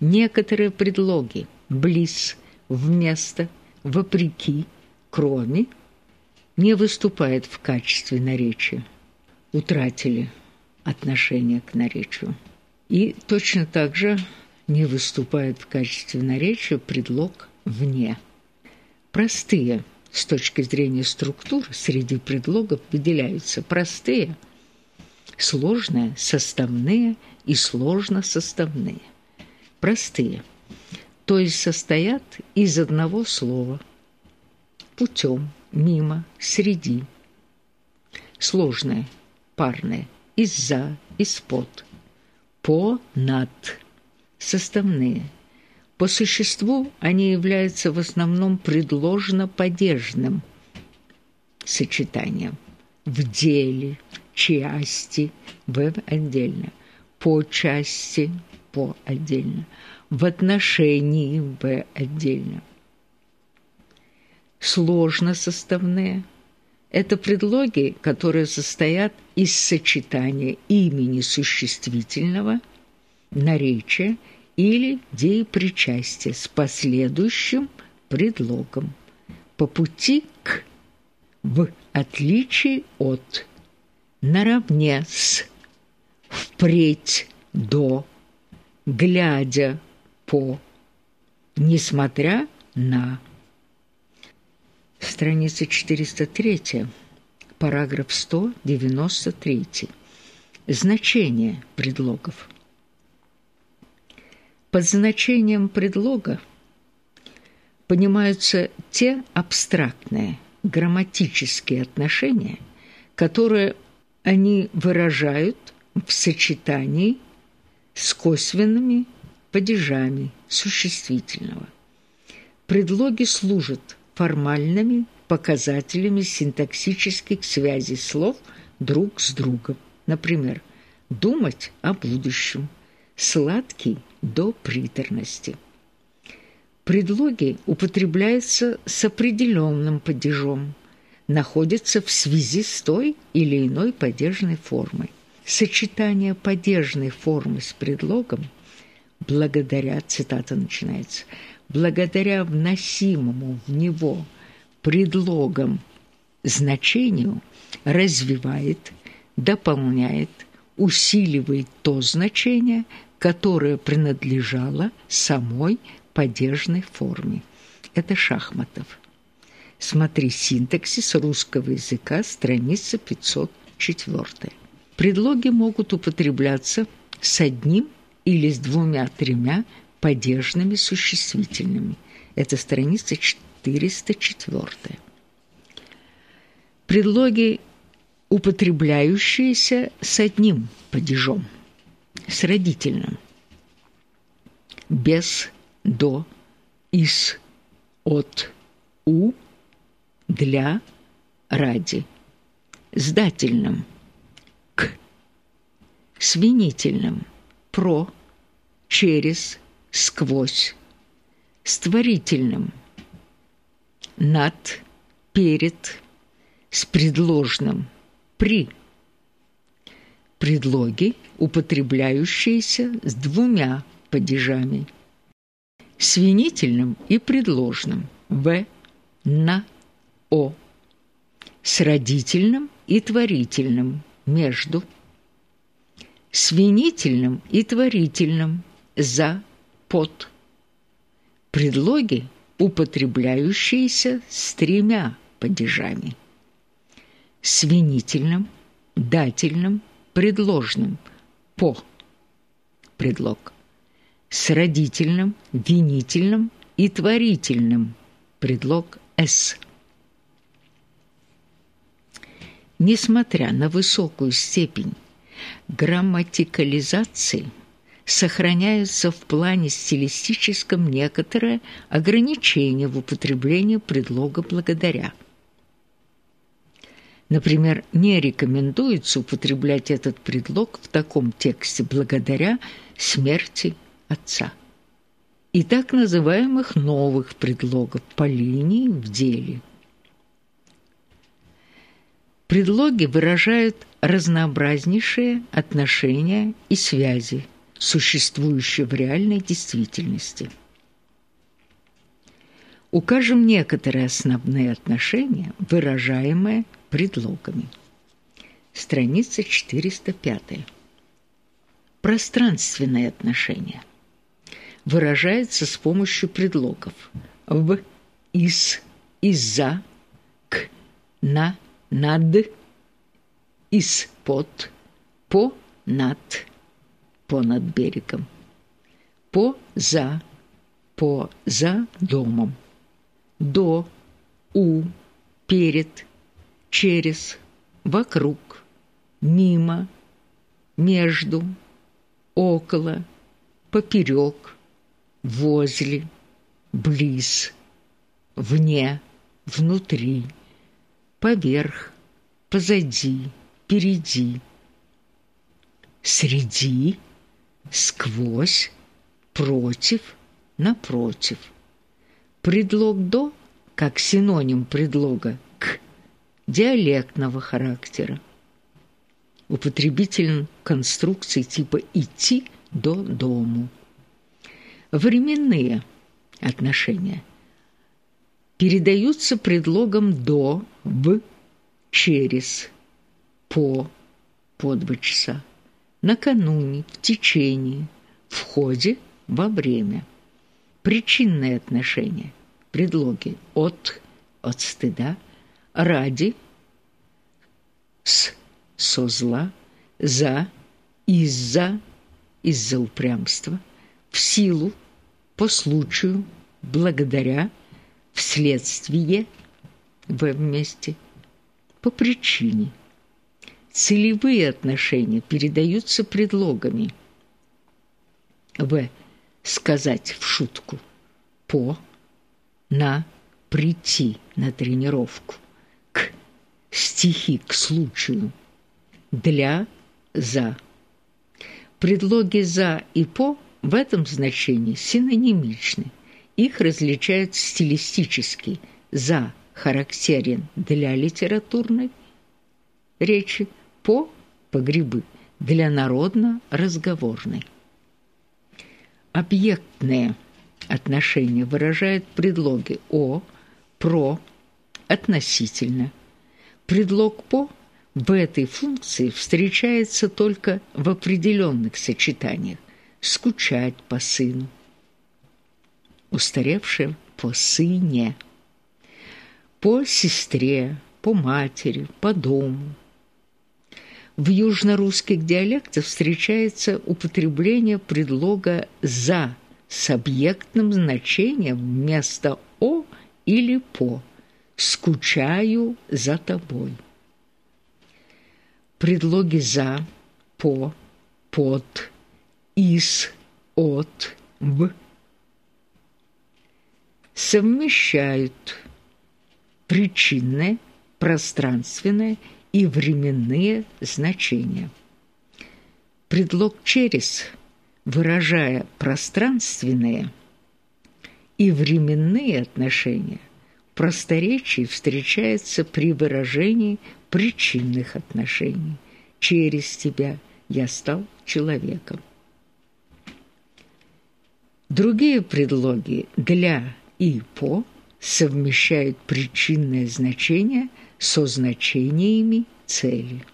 Некоторые предлоги «близ», «вместо», «вопреки», «кроме» не выступают в качестве наречия, утратили отношение к наречию. И точно так же не выступает в качестве наречия предлог «вне». Простые с точки зрения структуры среди предлогов выделяются простые, сложные, составные и сложно-составные. Простые, то есть состоят из одного слова. Путем, мимо, среди. Сложные, парные, из-за, из-под, по, над, составные – по существу они являются в основном предложно-падежным сочетанием. В деле, части, в отдельно, по части, по отдельно, в отношении, в отдельно. Сложно составные – это предлоги, которые состоят из сочетания имени существительного, наречия или деепричастие с последующим предлогом по пути к, в отличие от, наравне с, впредь до, глядя по, несмотря на. Страница 403, параграф 193. Значение предлогов. Под значением предлога понимаются те абстрактные грамматические отношения, которые они выражают в сочетании с косвенными падежами существительного. Предлоги служат формальными показателями синтаксических связей слов друг с другом. Например, думать о будущем, сладкий до приторности. Предлоги употребляются с определенным падежом, находятся в связи с той или иной падежной формой. Сочетание падежной формы с предлогом благодаря, цитата начинается, благодаря вносимому в него предлогом значению развивает, дополняет, усиливает то значение, которое принадлежало самой падежной форме. Это Шахматов. Смотри синтаксис русского языка, страница 504. Предлоги могут употребляться с одним или с двумя-тремя падежными существительными. Это страница 404. Предлоги, употребляющиеся с одним падежом – с родительным. Без, до, из, от, у, для, ради. С дательным. К. С винительным. Про, через, сквозь. С творительным. Над, перед. С предложным. При предлоги, употребляющиеся с двумя падежами – свинительным и предложным «в», «на», «о», с родительным и творительным «между», свинительным и творительным «за», «под». Предлоги, употребляющиеся с тремя падежами – свинительным, дательным предложным. По. Предлог. С родительным, винительным и творительным. Предлог с. Несмотря на высокую степень грамматикализации, сохраняются в плане стилистическом некоторые ограничения в употреблении предлога «благодаря». Например, не рекомендуется употреблять этот предлог в таком тексте благодаря смерти отца. И так называемых новых предлогов по линии в деле. Предлоги выражают разнообразнейшие отношения и связи существующее в реальной действительности. Укажем некоторые основные отношения, выражаемые предлогами. Страница 405. Пространственные отношения выражается с помощью предлогов в, из, из-за, к, на, над, из-под, по, над, понад берегом, по, за, по, за домом, до, у, перед, через, вокруг, мимо, между, около, поперек, возле, близ, вне, внутри, поверх, позади, впереди, среди, сквозь, против, напротив. Предлог «до» как синоним предлога «к» диалектного характера. Употребителен конструкции типа «идти до дому». Временные отношения передаются предлогом «до», «в», «через», «по», «по два часа», «накануне», «в течение», «в ходе», «во время». Причинные отношения, предлоги «от», «от стыда», «ради», «с», «со зла», «за», «из-за», «из-за упрямства», «в силу», «по случаю», «благодаря», «вследствие», «в» вместе, «по причине». Целевые отношения передаются предлогами. В. Сказать в шутку. По. На. Прийти на тренировку. К. Стихи к случаю. Для. За. Предлоги «за» и «по» в этом значении синонимичны. Их различают стилистически. «За» характерен для литературной речи, по погребы для народно-разговорной. Объектные отношения выражают предлоги «о», «про», «относительно». Предлог «по» в этой функции встречается только в определенных сочетаниях «скучать по сыну», устаревшим по сыне, по сестре, по матери, по дому, в южно-русских диалектах встречается употребление предлога «за» с объектным значением вместо «о» или «по». «Скучаю за тобой». Предлоги «за», «по», «под», «из», «от», «в» совмещают причинное, пространственное и временные значения. Предлог «через», выражая пространственные и временные отношения, в просторечии встречается при выражении причинных отношений. «Через тебя я стал человеком». Другие предлоги «для» и «по» совмещают причинное значение – со значениями цели.